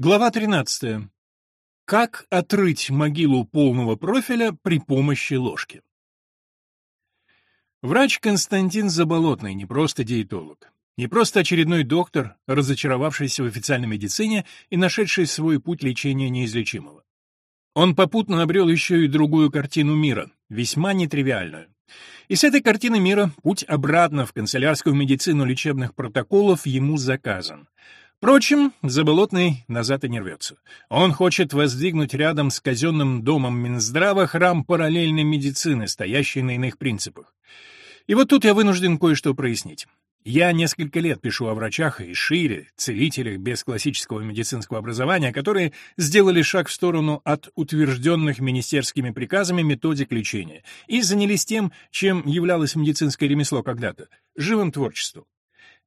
Глава 13. Как отрыть могилу полного профиля при помощи ложки? Врач Константин Заболотный не просто диетолог, не просто очередной доктор, разочаровавшийся в официальной медицине и нашедший свой путь лечения неизлечимого. Он попутно обрел еще и другую картину мира, весьма нетривиальную. И с этой картины мира путь обратно в канцелярскую медицину лечебных протоколов ему заказан. Впрочем, Заболотный назад и не рвется. Он хочет воздвигнуть рядом с казенным домом Минздрава храм параллельной медицины, стоящий на иных принципах. И вот тут я вынужден кое-что прояснить. Я несколько лет пишу о врачах и шире, целителях без классического медицинского образования, которые сделали шаг в сторону от утвержденных министерскими приказами методик лечения и занялись тем, чем являлось медицинское ремесло когда-то — живым творчеством.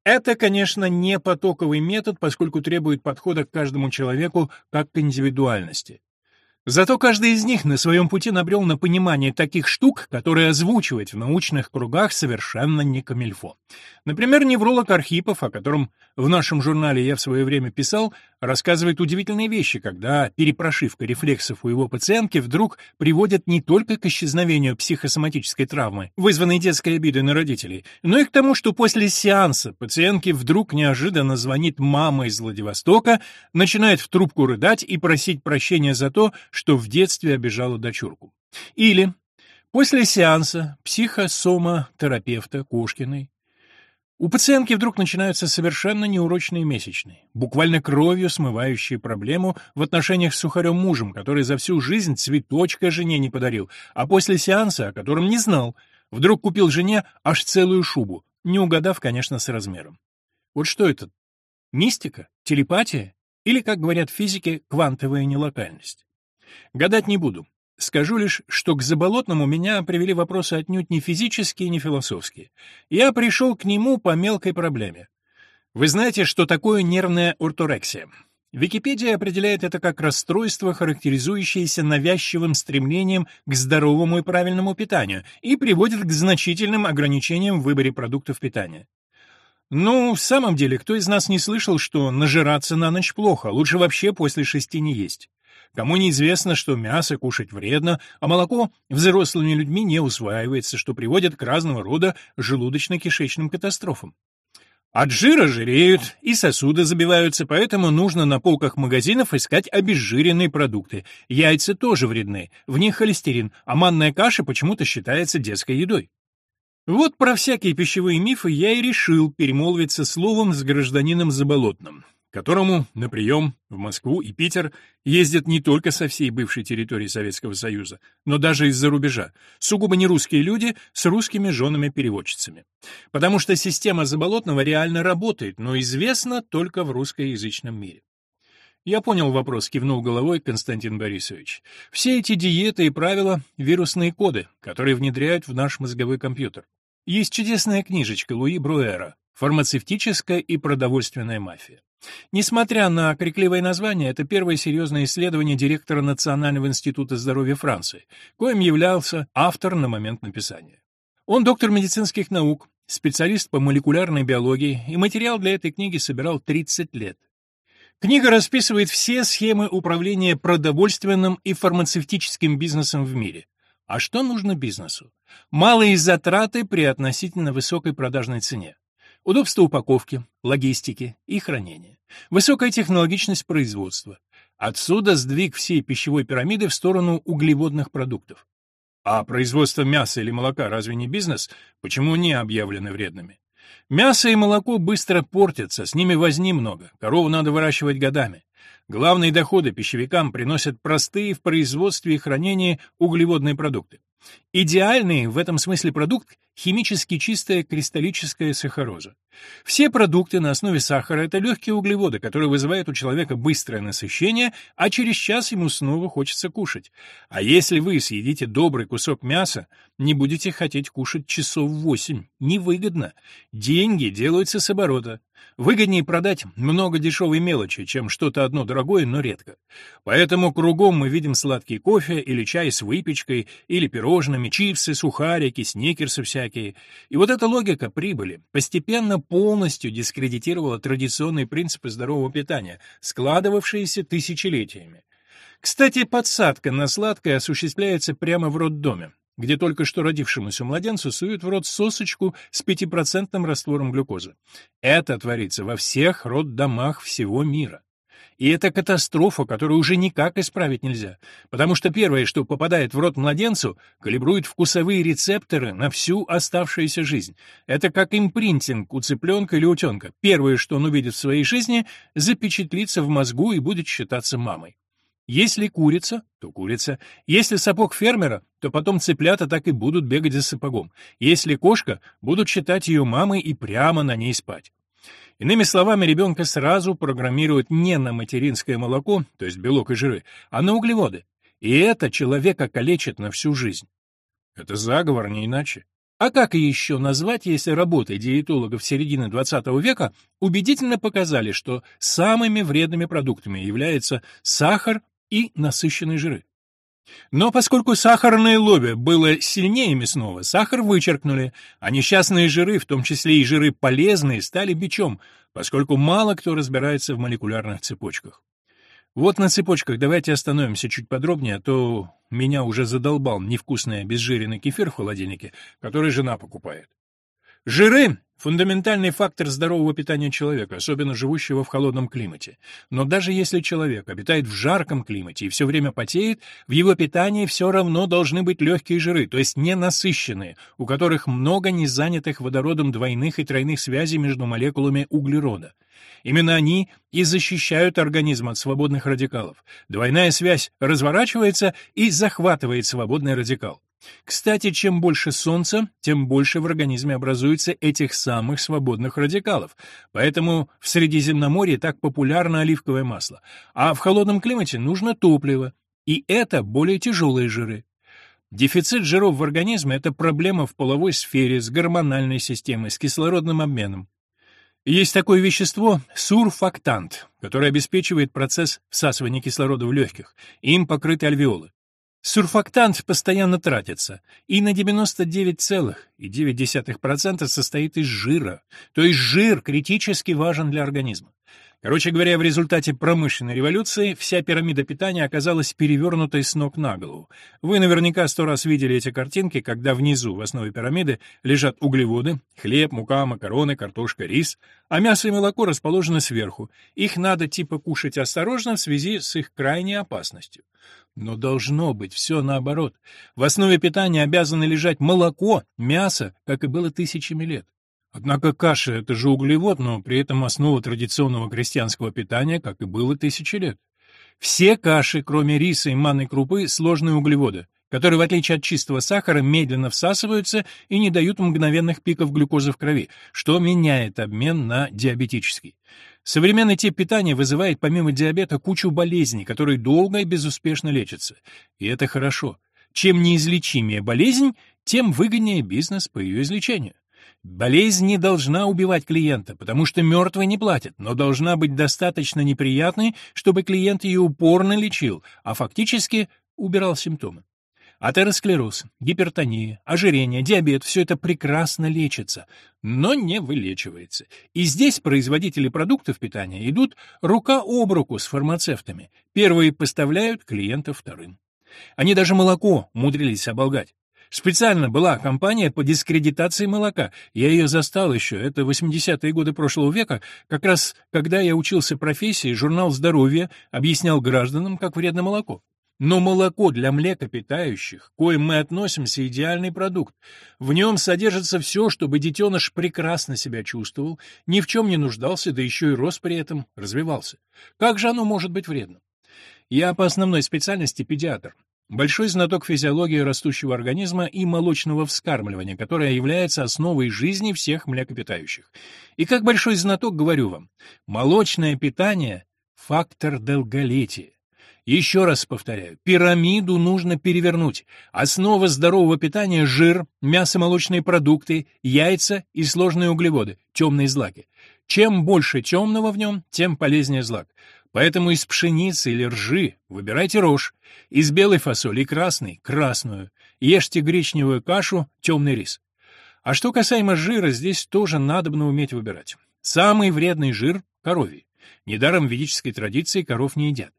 Это, конечно, не потоковый метод, поскольку требует подхода к каждому человеку как к индивидуальности. Зато каждый из них на своем пути набрел на понимание таких штук, которые озвучивать в научных кругах совершенно не камильфо. Например, невролог Архипов, о котором в нашем журнале я в свое время писал, рассказывает удивительные вещи, когда перепрошивка рефлексов у его пациентки вдруг приводит не только к исчезновению психосоматической травмы, вызванной детской обидой на родителей, но и к тому, что после сеанса пациентке вдруг неожиданно звонит мама из Владивостока, начинает в трубку рыдать и просить прощения за то, что в детстве обижала дочурку. Или после сеанса психосомотерапевта Кошкиной у пациентки вдруг начинаются совершенно неурочные месячные, буквально кровью смывающие проблему в отношениях с сухарем-мужем, который за всю жизнь цветочка жене не подарил, а после сеанса, о котором не знал, вдруг купил жене аж целую шубу, не угадав, конечно, с размером. Вот что это? Мистика? Телепатия? Или, как говорят физики, квантовая нелокальность? Гадать не буду. Скажу лишь, что к Заболотному меня привели вопросы отнюдь не физические, не философские. Я пришел к нему по мелкой проблеме. Вы знаете, что такое нервная орторексия? Википедия определяет это как расстройство, характеризующееся навязчивым стремлением к здоровому и правильному питанию и приводит к значительным ограничениям в выборе продуктов питания. Ну, в самом деле, кто из нас не слышал, что нажираться на ночь плохо, лучше вообще после шести не есть? Кому неизвестно, что мясо кушать вредно, а молоко взрослыми людьми не усваивается, что приводит к разного рода желудочно-кишечным катастрофам. От жира жиреют и сосуды забиваются, поэтому нужно на полках магазинов искать обезжиренные продукты. Яйца тоже вредны, в них холестерин, а манная каша почему-то считается детской едой. Вот про всякие пищевые мифы я и решил перемолвиться словом с гражданином Заболотным которому на прием в Москву и Питер ездят не только со всей бывшей территории Советского Союза, но даже из-за рубежа, сугубо не русские люди с русскими женами-переводчицами. Потому что система Заболотного реально работает, но известна только в русскоязычном мире. Я понял вопрос, кивнул головой Константин Борисович. Все эти диеты и правила — вирусные коды, которые внедряют в наш мозговой компьютер. Есть чудесная книжечка Луи Бруэра «Фармацевтическая и продовольственная мафия». Несмотря на крикливое название, это первое серьезное исследование директора Национального института здоровья Франции, коим являлся автор на момент написания. Он доктор медицинских наук, специалист по молекулярной биологии, и материал для этой книги собирал 30 лет. Книга расписывает все схемы управления продовольственным и фармацевтическим бизнесом в мире. А что нужно бизнесу? Малые затраты при относительно высокой продажной цене. Удобство упаковки, логистики и хранения. Высокая технологичность производства. Отсюда сдвиг всей пищевой пирамиды в сторону углеводных продуктов. А производство мяса или молока разве не бизнес? Почему не объявлены вредными? Мясо и молоко быстро портятся, с ними возни много, корову надо выращивать годами. Главные доходы пищевикам приносят простые в производстве и хранении углеводные продукты. Идеальный в этом смысле продукт – химически чистая кристаллическая сахароза. Все продукты на основе сахара – это легкие углеводы, которые вызывают у человека быстрое насыщение, а через час ему снова хочется кушать. А если вы съедите добрый кусок мяса, не будете хотеть кушать часов восемь. Невыгодно. Деньги делаются с оборота. Выгоднее продать много дешевой мелочи, чем что-то одно дорогое, но редко. Поэтому кругом мы видим сладкий кофе или чай с выпечкой, или пирожными, чипсы, сухарики, сникерсы всякие всякие. И вот эта логика прибыли постепенно полностью дискредитировала традиционные принципы здорового питания, складывавшиеся тысячелетиями. Кстати, подсадка на сладкое осуществляется прямо в роддоме, где только что родившемуся младенцу суют в рот сосочку с пятипроцентным раствором глюкозы. Это творится во всех роддомах всего мира. И это катастрофа, которую уже никак исправить нельзя, потому что первое, что попадает в рот младенцу, калибрует вкусовые рецепторы на всю оставшуюся жизнь. Это как импринтинг у цыпленка или утенка. Первое, что он увидит в своей жизни, запечатлится в мозгу и будет считаться мамой. Если курица, то курица. Если сапог фермера, то потом цыплята так и будут бегать за сапогом. Если кошка, будут считать ее мамой и прямо на ней спать. Иными словами, ребенка сразу программируют не на материнское молоко, то есть белок и жиры, а на углеводы. И это человека калечит на всю жизнь. Это заговор, не иначе. А как еще назвать, если работы диетологов середины XX века убедительно показали, что самыми вредными продуктами являются сахар и насыщенные жиры? Но поскольку сахарное лобби было сильнее мясного, сахар вычеркнули, а несчастные жиры, в том числе и жиры полезные, стали бичом, поскольку мало кто разбирается в молекулярных цепочках. Вот на цепочках давайте остановимся чуть подробнее, а то меня уже задолбал невкусный обезжиренный кефир в холодильнике, который жена покупает. Жиры Фундаментальный фактор здорового питания человека, особенно живущего в холодном климате. Но даже если человек обитает в жарком климате и все время потеет, в его питании все равно должны быть легкие жиры, то есть ненасыщенные, у которых много незанятых водородом двойных и тройных связей между молекулами углерода. Именно они и защищают организм от свободных радикалов. Двойная связь разворачивается и захватывает свободный радикал. Кстати, чем больше солнца, тем больше в организме образуется этих самых свободных радикалов. Поэтому в Средиземноморье так популярно оливковое масло. А в холодном климате нужно топливо. И это более тяжелые жиры. Дефицит жиров в организме – это проблема в половой сфере, с гормональной системой, с кислородным обменом. Есть такое вещество – сурфактант, которое обеспечивает процесс всасывания кислорода в легких. Им покрыты альвеолы. Сурфактант постоянно тратится, и на 99,9% состоит из жира, то есть жир критически важен для организма. Короче говоря, в результате промышленной революции вся пирамида питания оказалась перевернутой с ног на голову. Вы наверняка сто раз видели эти картинки, когда внизу, в основе пирамиды, лежат углеводы, хлеб, мука, макароны, картошка, рис, а мясо и молоко расположены сверху. Их надо типа кушать осторожно в связи с их крайней опасностью. Но должно быть все наоборот. В основе питания обязаны лежать молоко, мясо, как и было тысячами лет. Однако каша — это же углевод, но при этом основа традиционного крестьянского питания, как и было тысячи лет. Все каши, кроме риса и манной крупы, сложные углеводы, которые, в отличие от чистого сахара, медленно всасываются и не дают мгновенных пиков глюкозы в крови, что меняет обмен на диабетический. Современный тип питания вызывает помимо диабета кучу болезней, которые долго и безуспешно лечатся. И это хорошо. Чем неизлечимее болезнь, тем выгоднее бизнес по ее излечению. Болезнь не должна убивать клиента, потому что мертвый не платит, но должна быть достаточно неприятной, чтобы клиент ее упорно лечил, а фактически убирал симптомы. Атеросклероз, гипертония, ожирение, диабет – все это прекрасно лечится, но не вылечивается. И здесь производители продуктов питания идут рука об руку с фармацевтами. Первые поставляют клиентов вторым. Они даже молоко умудрились оболгать. Специально была кампания по дискредитации молока. Я ее застал еще, это 80-е годы прошлого века, как раз когда я учился профессии, журнал «Здоровье» объяснял гражданам, как вредно молоко. Но молоко для млекопитающих, к коим мы относимся, идеальный продукт. В нем содержится все, чтобы детеныш прекрасно себя чувствовал, ни в чем не нуждался, да еще и рос при этом, развивался. Как же оно может быть вредным? Я по основной специальности педиатр. Большой знаток физиологии растущего организма и молочного вскармливания, которое является основой жизни всех млекопитающих. И как большой знаток говорю вам, молочное питание – фактор долголетия. Еще раз повторяю, пирамиду нужно перевернуть. Основа здорового питания – жир, мясо-молочные продукты, яйца и сложные углеводы, темные злаки. Чем больше темного в нем, тем полезнее злак. Поэтому из пшеницы или ржи выбирайте рожь, из белой фасоли красной – красную, ешьте гречневую кашу, темный рис. А что касаемо жира, здесь тоже надобно уметь выбирать. Самый вредный жир — коровий. Недаром в ведической традиции коров не едят.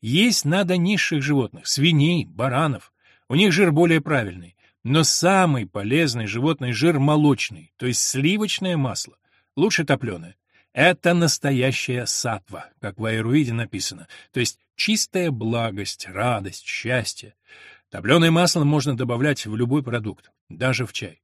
Есть надо низших животных, свиней, баранов. У них жир более правильный. Но самый полезный животный жир молочный, то есть сливочное масло. Лучше топленое. Это настоящая сатва, как в Айруиде написано, то есть чистая благость, радость, счастье. Топленое масло можно добавлять в любой продукт, даже в чай.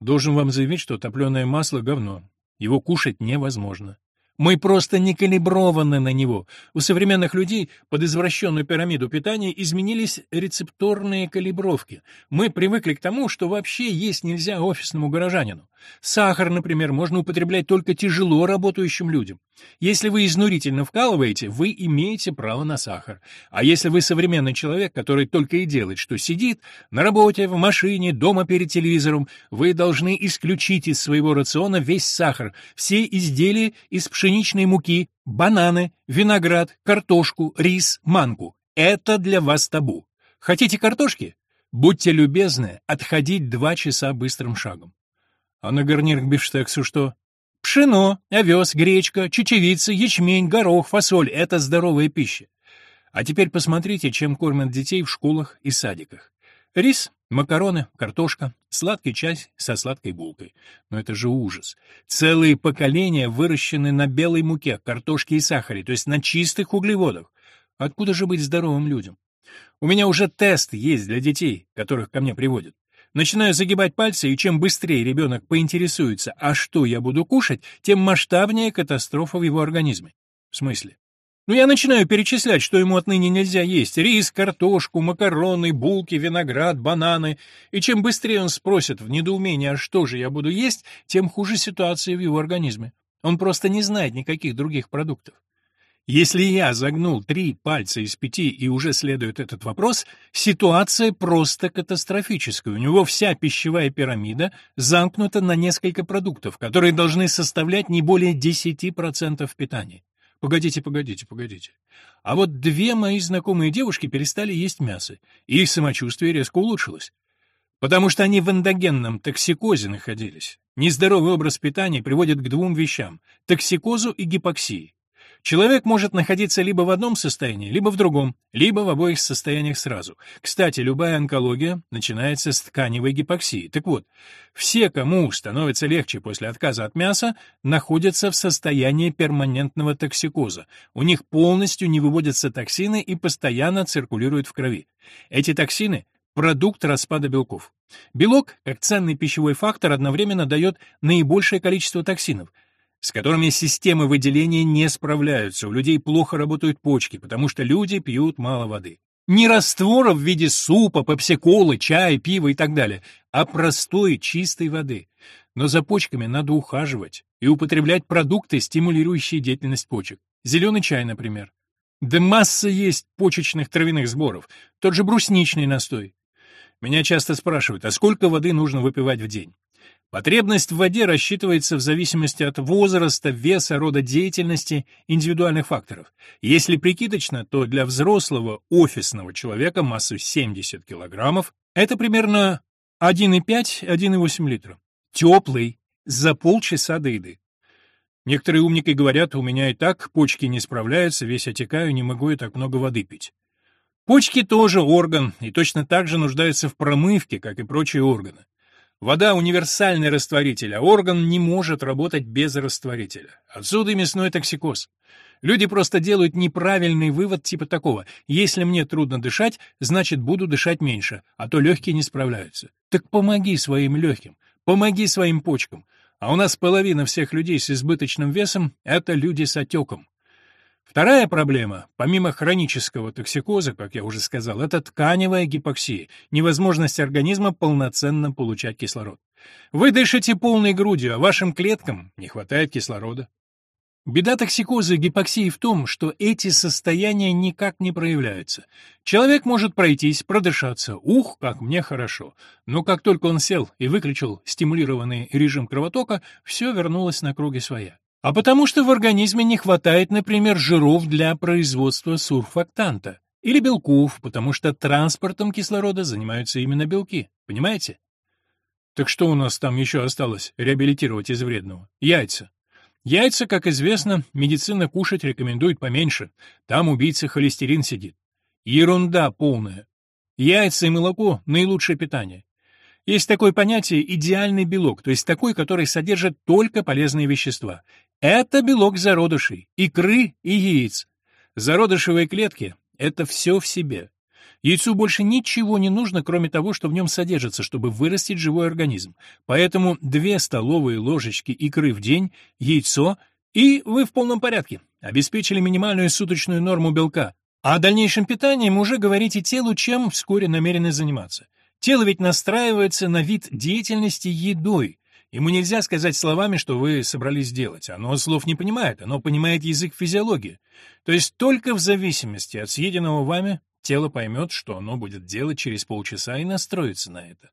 Должен вам заявить, что топленое масло — говно. Его кушать невозможно. Мы просто не калиброваны на него. У современных людей под извращенную пирамиду питания изменились рецепторные калибровки. Мы привыкли к тому, что вообще есть нельзя офисному горожанину. Сахар, например, можно употреблять только тяжело работающим людям. Если вы изнурительно вкалываете, вы имеете право на сахар. А если вы современный человек, который только и делает, что сидит, на работе, в машине, дома перед телевизором, вы должны исключить из своего рациона весь сахар, все изделия из пшеничной муки, бананы, виноград, картошку, рис, манку. Это для вас табу. Хотите картошки? Будьте любезны отходить два часа быстрым шагом. А на гарнир к бифштексу что? Пшено, овес, гречка, чечевица, ячмень, горох, фасоль — это здоровая пища. А теперь посмотрите, чем кормят детей в школах и садиках. Рис, макароны, картошка, сладкий чай со сладкой булкой. Но это же ужас. Целые поколения выращены на белой муке, картошке и сахаре, то есть на чистых углеводах. Откуда же быть здоровым людям? У меня уже тест есть для детей, которых ко мне приводят. Начинаю загибать пальцы, и чем быстрее ребенок поинтересуется, а что я буду кушать, тем масштабнее катастрофа в его организме. В смысле? Ну, я начинаю перечислять, что ему отныне нельзя есть. Рис, картошку, макароны, булки, виноград, бананы. И чем быстрее он спросит в недоумении, а что же я буду есть, тем хуже ситуация в его организме. Он просто не знает никаких других продуктов. Если я загнул три пальца из пяти и уже следует этот вопрос, ситуация просто катастрофическая. У него вся пищевая пирамида замкнута на несколько продуктов, которые должны составлять не более 10% питания. Погодите, погодите, погодите. А вот две мои знакомые девушки перестали есть мясо, и их самочувствие резко улучшилось. Потому что они в эндогенном токсикозе находились. Нездоровый образ питания приводит к двум вещам – токсикозу и гипоксии. Человек может находиться либо в одном состоянии, либо в другом, либо в обоих состояниях сразу. Кстати, любая онкология начинается с тканевой гипоксии. Так вот, все, кому становится легче после отказа от мяса, находятся в состоянии перманентного токсикоза. У них полностью не выводятся токсины и постоянно циркулируют в крови. Эти токсины продукт распада белков. Белок, как ценный пищевой фактор, одновременно дает наибольшее количество токсинов, с которыми системы выделения не справляются. У людей плохо работают почки, потому что люди пьют мало воды. Не раствора в виде супа, пепси-колы, чая, пива и так далее, а простой чистой воды. Но за почками надо ухаживать и употреблять продукты, стимулирующие деятельность почек. Зеленый чай, например. Да масса есть почечных травяных сборов, тот же брусничный настой. Меня часто спрашивают, а сколько воды нужно выпивать в день? Потребность в воде рассчитывается в зависимости от возраста, веса, рода деятельности, индивидуальных факторов. Если прикидочно, то для взрослого офисного человека массой 70 килограммов это примерно 1,5-1,8 литра. Теплый, за полчаса до еды. Некоторые умники говорят, у меня и так почки не справляются, весь отекаю, не могу я так много воды пить. Почки тоже орган, и точно так же нуждаются в промывке, как и прочие органы. Вода — универсальный растворитель, а орган не может работать без растворителя. Отсюда и мясной токсикоз. Люди просто делают неправильный вывод типа такого. Если мне трудно дышать, значит, буду дышать меньше, а то легкие не справляются. Так помоги своим легким, помоги своим почкам. А у нас половина всех людей с избыточным весом — это люди с отеком. Вторая проблема, помимо хронического токсикоза, как я уже сказал, это тканевая гипоксия, невозможность организма полноценно получать кислород. Вы дышите полной грудью, а вашим клеткам не хватает кислорода. Беда токсикоза и гипоксии в том, что эти состояния никак не проявляются. Человек может пройтись, продышаться, ух, как мне хорошо. Но как только он сел и выключил стимулированный режим кровотока, все вернулось на круги своя. А потому что в организме не хватает, например, жиров для производства сурфактанта. Или белков, потому что транспортом кислорода занимаются именно белки. Понимаете? Так что у нас там еще осталось реабилитировать из вредного? Яйца. Яйца, как известно, медицина кушать рекомендует поменьше. Там убийца холестерин сидит. Ерунда полная. Яйца и молоко – наилучшее питание. Есть такое понятие «идеальный белок», то есть такой, который содержит только полезные вещества. Это белок зародышей, икры и яиц. Зародышевые клетки — это все в себе. Яйцу больше ничего не нужно, кроме того, что в нем содержится, чтобы вырастить живой организм. Поэтому две столовые ложечки икры в день, яйцо, и вы в полном порядке. Обеспечили минимальную суточную норму белка. А о дальнейшем питании уже говорите телу, чем вскоре намерены заниматься. Тело ведь настраивается на вид деятельности едой. Ему нельзя сказать словами, что вы собрались делать. Оно слов не понимает, оно понимает язык физиологии. То есть только в зависимости от съеденного вами тело поймет, что оно будет делать через полчаса и настроится на это.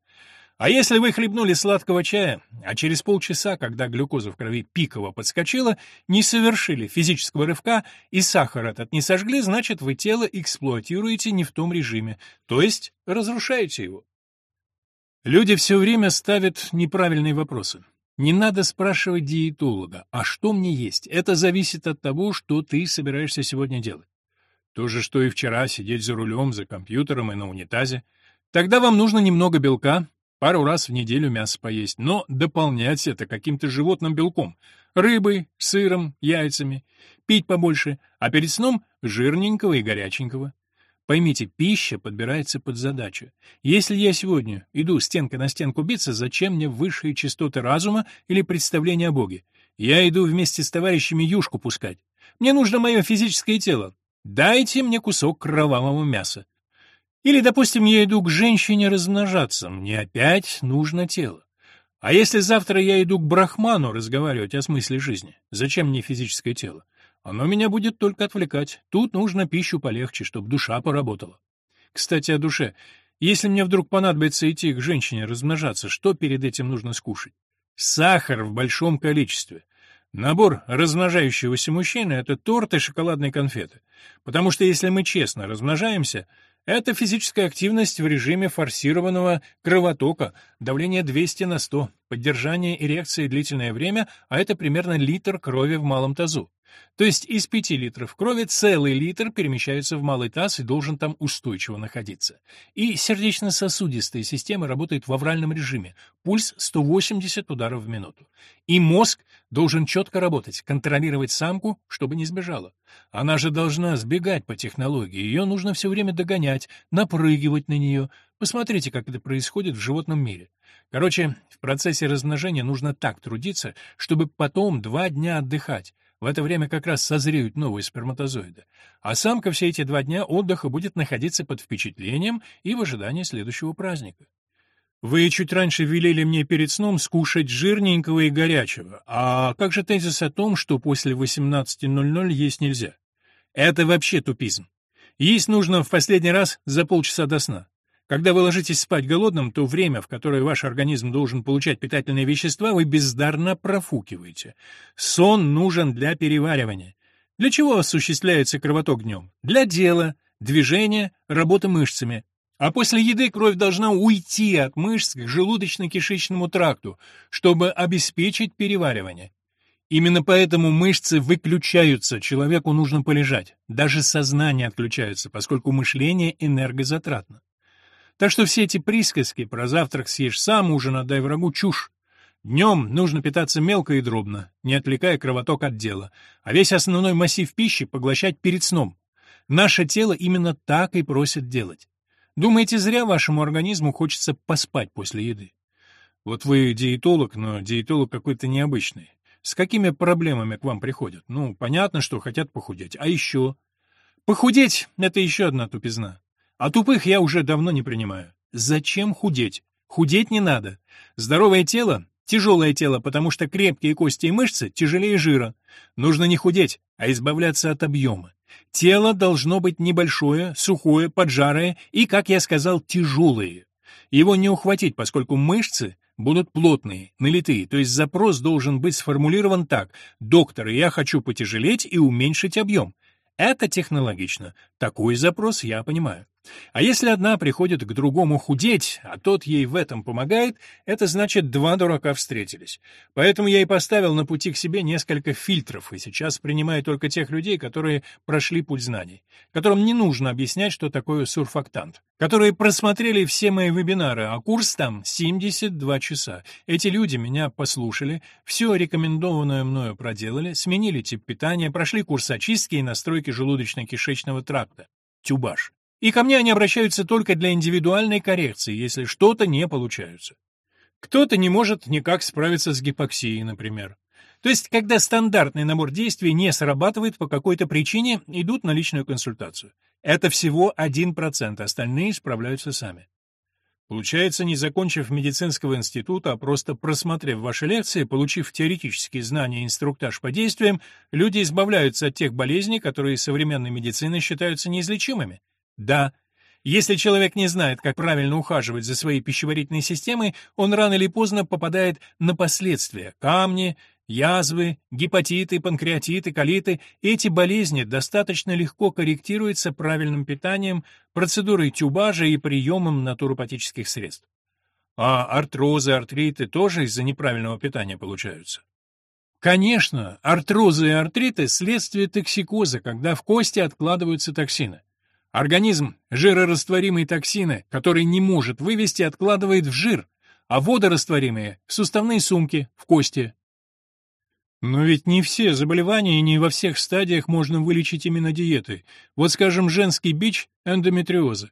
А если вы хлебнули сладкого чая, а через полчаса, когда глюкоза в крови пиково подскочила, не совершили физического рывка и сахар этот не сожгли, значит, вы тело эксплуатируете не в том режиме, то есть разрушаете его. Люди все время ставят неправильные вопросы. Не надо спрашивать диетолога, а что мне есть? Это зависит от того, что ты собираешься сегодня делать. То же, что и вчера, сидеть за рулем, за компьютером и на унитазе. Тогда вам нужно немного белка, пару раз в неделю мясо поесть, но дополнять это каким-то животным белком, рыбой, сыром, яйцами, пить побольше, а перед сном жирненького и горяченького. Поймите, пища подбирается под задачу. Если я сегодня иду стенка на стенку биться, зачем мне высшие частоты разума или представления о Боге? Я иду вместе с товарищами юшку пускать. Мне нужно мое физическое тело. Дайте мне кусок кровавого мяса. Или, допустим, я иду к женщине размножаться. Мне опять нужно тело. А если завтра я иду к брахману разговаривать о смысле жизни, зачем мне физическое тело? Оно меня будет только отвлекать. Тут нужно пищу полегче, чтобы душа поработала. Кстати, о душе. Если мне вдруг понадобится идти к женщине размножаться, что перед этим нужно скушать? Сахар в большом количестве. Набор размножающегося мужчины — это торт и шоколадные конфеты. Потому что если мы честно размножаемся, это физическая активность в режиме форсированного кровотока, давление 200 на 100, поддержание эрекции длительное время, а это примерно литр крови в малом тазу. То есть из 5 литров крови целый литр перемещается в малый таз и должен там устойчиво находиться. И сердечно-сосудистая система работает в авральном режиме, пульс 180 ударов в минуту. И мозг должен четко работать, контролировать самку, чтобы не сбежала. Она же должна сбегать по технологии, ее нужно все время догонять, напрыгивать на нее. Посмотрите, как это происходит в животном мире. Короче, в процессе размножения нужно так трудиться, чтобы потом два дня отдыхать, в это время как раз созреют новые сперматозоиды. А самка все эти два дня отдыха будет находиться под впечатлением и в ожидании следующего праздника. Вы чуть раньше велели мне перед сном скушать жирненького и горячего. А как же тезис о том, что после 18.00 есть нельзя? Это вообще тупизм. Есть нужно в последний раз за полчаса до сна. Когда вы ложитесь спать голодным, то время, в которое ваш организм должен получать питательные вещества, вы бездарно профукиваете. Сон нужен для переваривания. Для чего осуществляется кровоток днем? Для дела, движения, работы мышцами. А после еды кровь должна уйти от мышц к желудочно-кишечному тракту, чтобы обеспечить переваривание. Именно поэтому мышцы выключаются, человеку нужно полежать. Даже сознание отключается, поскольку мышление энергозатратно. Так что все эти присказки про завтрак съешь сам, ужин отдай врагу — чушь. Днем нужно питаться мелко и дробно, не отвлекая кровоток от дела, а весь основной массив пищи поглощать перед сном. Наше тело именно так и просит делать. Думаете, зря вашему организму хочется поспать после еды? Вот вы диетолог, но диетолог какой-то необычный. С какими проблемами к вам приходят? Ну, понятно, что хотят похудеть. А еще? Похудеть — это еще одна тупизна. А тупых я уже давно не принимаю. Зачем худеть? Худеть не надо. Здоровое тело — тяжелое тело, потому что крепкие кости и мышцы тяжелее жира. Нужно не худеть, а избавляться от объема. Тело должно быть небольшое, сухое, поджарое и, как я сказал, тяжелое. Его не ухватить, поскольку мышцы будут плотные, налитые, то есть запрос должен быть сформулирован так «Доктор, я хочу потяжелеть и уменьшить объем». Это технологично. Такой запрос я понимаю. А если одна приходит к другому худеть, а тот ей в этом помогает, это значит, два дурака встретились. Поэтому я и поставил на пути к себе несколько фильтров, и сейчас принимаю только тех людей, которые прошли путь знаний, которым не нужно объяснять, что такое сурфактант, которые просмотрели все мои вебинары, а курс там 72 часа. Эти люди меня послушали, все рекомендованное мною проделали, сменили тип питания, прошли курс очистки и настройки желудочно-кишечного тракта. Тюбаш. И ко мне они обращаются только для индивидуальной коррекции, если что-то не получается. Кто-то не может никак справиться с гипоксией, например. То есть, когда стандартный набор действий не срабатывает по какой-то причине, идут на личную консультацию. Это всего 1%, остальные справляются сами. Получается, не закончив медицинского института, а просто просмотрев ваши лекции, получив теоретические знания и инструктаж по действиям, люди избавляются от тех болезней, которые современной медициной считаются неизлечимыми. Да, если человек не знает, как правильно ухаживать за своей пищеварительной системой, он рано или поздно попадает на последствия – камни, язвы, гепатиты, панкреатиты, колиты. Эти болезни достаточно легко корректируются правильным питанием, процедурой тюбажа и приемом натуропатических средств. А артрозы, артриты тоже из-за неправильного питания получаются. Конечно, артрозы и артриты – следствие токсикоза, когда в кости откладываются токсины. Организм жирорастворимые токсины, которые не может вывести, откладывает в жир, а водорастворимые — в суставные сумки, в кости. Но ведь не все заболевания и не во всех стадиях можно вылечить именно диетой. Вот, скажем, женский бич — эндометриоза.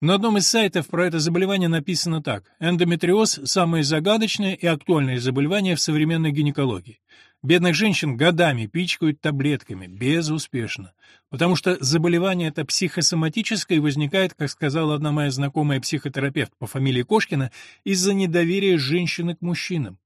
На одном из сайтов про это заболевание написано так. Эндометриоз – самое загадочное и актуальное заболевание в современной гинекологии. Бедных женщин годами пичкают таблетками, безуспешно. Потому что заболевание это психосоматическое и возникает, как сказала одна моя знакомая психотерапевт по фамилии Кошкина, из-за недоверия женщины к мужчинам.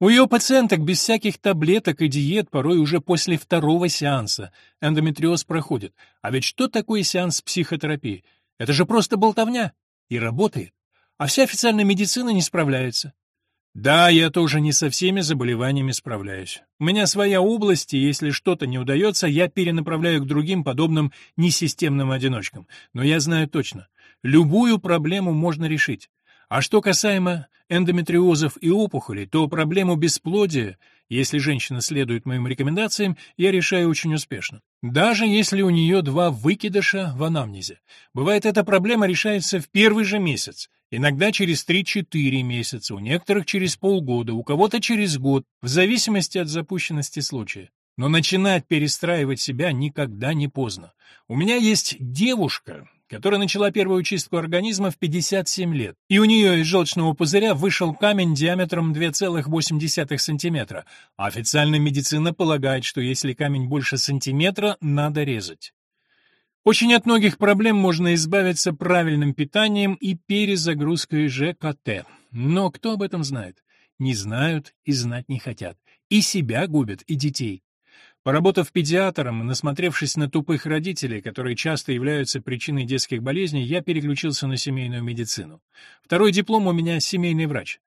У ее пациенток без всяких таблеток и диет порой уже после второго сеанса эндометриоз проходит. А ведь что такое сеанс психотерапии? Это же просто болтовня. И работает. А вся официальная медицина не справляется. Да, я тоже не со всеми заболеваниями справляюсь. У меня своя область, и если что-то не удается, я перенаправляю к другим подобным несистемным одиночкам. Но я знаю точно, любую проблему можно решить. А что касаемо эндометриозов и опухолей, то проблему бесплодия, если женщина следует моим рекомендациям, я решаю очень успешно. Даже если у нее два выкидыша в анамнезе. Бывает, эта проблема решается в первый же месяц, иногда через 3-4 месяца, у некоторых через полгода, у кого-то через год, в зависимости от запущенности случая. Но начинать перестраивать себя никогда не поздно. У меня есть девушка, которая начала первую чистку организма в 57 лет, и у нее из желчного пузыря вышел камень диаметром 2,8 см, а официальная медицина полагает, что если камень больше сантиметра, надо резать. Очень от многих проблем можно избавиться правильным питанием и перезагрузкой ЖКТ. Но кто об этом знает? Не знают и знать не хотят. И себя губят, и детей. Поработав педиатром и насмотревшись на тупых родителей, которые часто являются причиной детских болезней, я переключился на семейную медицину. Второй диплом у меня семейный врач.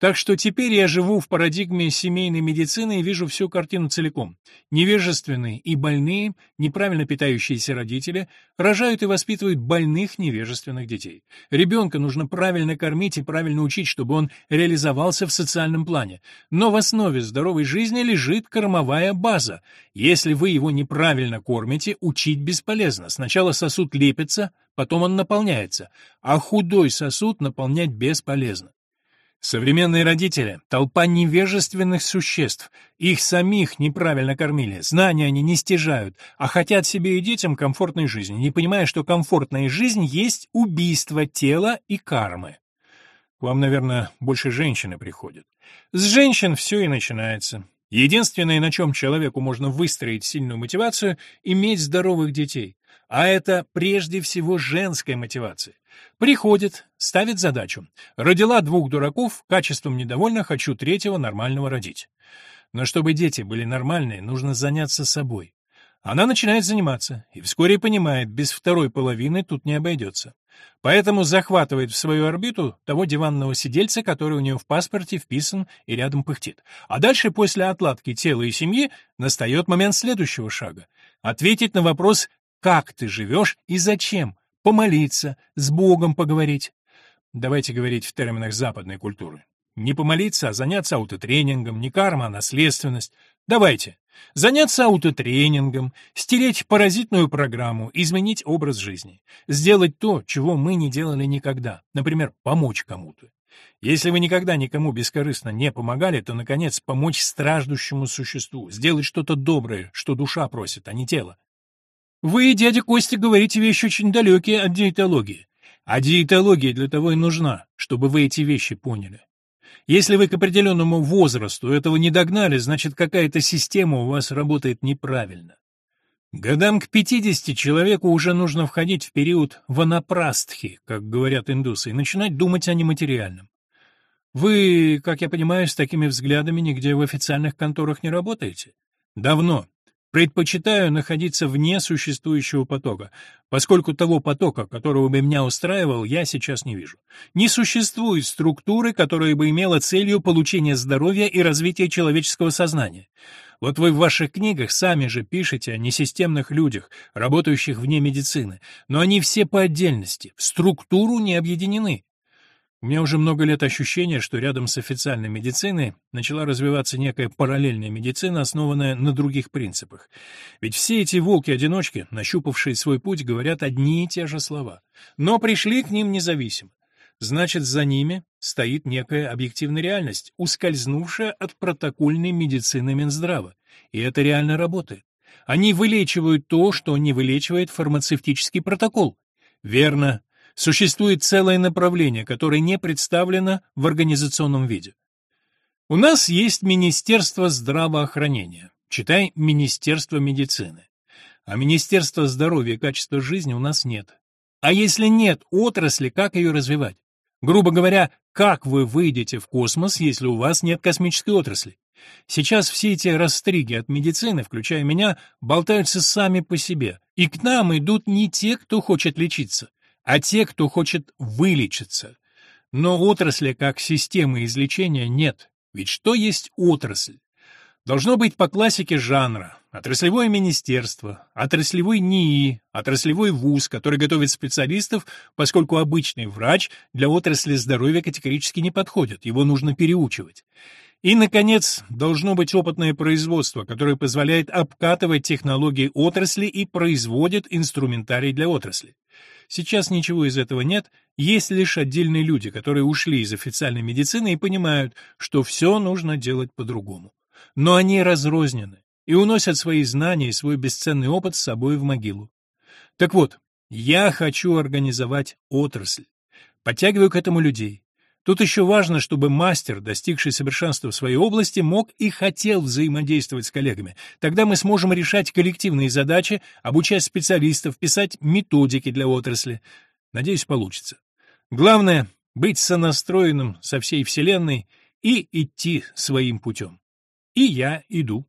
Так что теперь я живу в парадигме семейной медицины и вижу всю картину целиком. Невежественные и больные, неправильно питающиеся родители рожают и воспитывают больных невежественных детей. Ребенка нужно правильно кормить и правильно учить, чтобы он реализовался в социальном плане. Но в основе здоровой жизни лежит кормовая база. Если вы его неправильно кормите, учить бесполезно. Сначала сосуд лепится, потом он наполняется, а худой сосуд наполнять бесполезно. Современные родители — толпа невежественных существ. Их самих неправильно кормили, знания они не стяжают, а хотят себе и детям комфортной жизни, не понимая, что комфортная жизнь есть убийство тела и кармы. К вам, наверное, больше женщины приходят. С женщин все и начинается. Единственное, на чем человеку можно выстроить сильную мотивацию — иметь здоровых детей. А это прежде всего женская мотивация. Приходит, ставит задачу. Родила двух дураков, качеством недовольна, хочу третьего нормального родить. Но чтобы дети были нормальные, нужно заняться собой. Она начинает заниматься, и вскоре понимает, без второй половины тут не обойдется. Поэтому захватывает в свою орбиту того диванного сидельца, который у нее в паспорте вписан и рядом пыхтит. А дальше, после отладки тела и семьи, настает момент следующего шага. Ответить на вопрос «как ты живешь и зачем?» Помолиться, с Богом поговорить. Давайте говорить в терминах западной культуры. Не помолиться, а заняться аутотренингом, не карма, а наследственность. Давайте. Заняться аутотренингом, стереть паразитную программу, изменить образ жизни. Сделать то, чего мы не делали никогда. Например, помочь кому-то. Если вы никогда никому бескорыстно не помогали, то, наконец, помочь страждущему существу, сделать что-то доброе, что душа просит, а не тело. Вы, дядя Костя, говорите вещи очень далекие от диетологии. А диетология для того и нужна, чтобы вы эти вещи поняли. Если вы к определенному возрасту этого не догнали, значит, какая-то система у вас работает неправильно. Годам к 50 человеку уже нужно входить в период ванапрастхи, как говорят индусы, и начинать думать о нематериальном. Вы, как я понимаю, с такими взглядами нигде в официальных конторах не работаете? Давно. Предпочитаю находиться вне существующего потока, поскольку того потока, которого бы меня устраивал, я сейчас не вижу. Не существует структуры, которая бы имела целью получения здоровья и развития человеческого сознания. Вот вы в ваших книгах сами же пишете о несистемных людях, работающих вне медицины, но они все по отдельности, в структуру не объединены. У меня уже много лет ощущение, что рядом с официальной медициной начала развиваться некая параллельная медицина, основанная на других принципах. Ведь все эти волки-одиночки, нащупавшие свой путь, говорят одни и те же слова, но пришли к ним независимо. Значит, за ними стоит некая объективная реальность, ускользнувшая от протокольной медицины Минздрава. И это реально работает. Они вылечивают то, что не вылечивает фармацевтический протокол. Верно, Существует целое направление, которое не представлено в организационном виде. У нас есть Министерство здравоохранения, читай Министерство медицины. А Министерства здоровья и качества жизни у нас нет. А если нет отрасли, как ее развивать? Грубо говоря, как вы выйдете в космос, если у вас нет космической отрасли? Сейчас все эти растриги от медицины, включая меня, болтаются сами по себе, и к нам идут не те, кто хочет лечиться, а те, кто хочет вылечиться. Но отрасли как системы излечения нет. Ведь что есть отрасль? Должно быть по классике жанра. Отраслевое министерство, отраслевой НИИ, отраслевой вуз, который готовит специалистов, поскольку обычный врач для отрасли здоровья категорически не подходит, его нужно переучивать. И, наконец, должно быть опытное производство, которое позволяет обкатывать технологии отрасли и производит инструментарий для отрасли. Сейчас ничего из этого нет, есть лишь отдельные люди, которые ушли из официальной медицины и понимают, что все нужно делать по-другому. Но они разрознены и уносят свои знания и свой бесценный опыт с собой в могилу. Так вот, я хочу организовать отрасль. Подтягиваю к этому людей. Тут еще важно, чтобы мастер, достигший совершенства в своей области, мог и хотел взаимодействовать с коллегами. Тогда мы сможем решать коллективные задачи, обучать специалистов, писать методики для отрасли. Надеюсь, получится. Главное — быть сонастроенным со всей Вселенной и идти своим путем. И я иду.